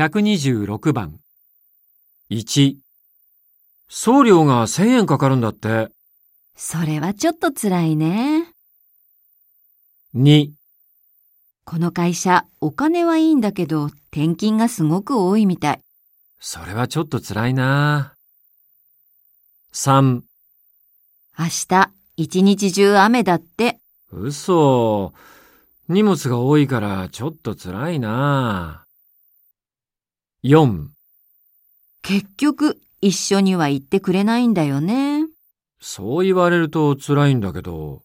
126番。1、送料が1000円かかるんだって。それはちょっと辛いね。2、この会社、お金はいいんだけど、転勤がすごく多いみたい。それはちょっと辛いな。3、明日、一日中雨だって。嘘。荷物が多いからちょっと辛いな。4、結局、一緒には行ってくれないんだよね。そう言われると辛いんだけど。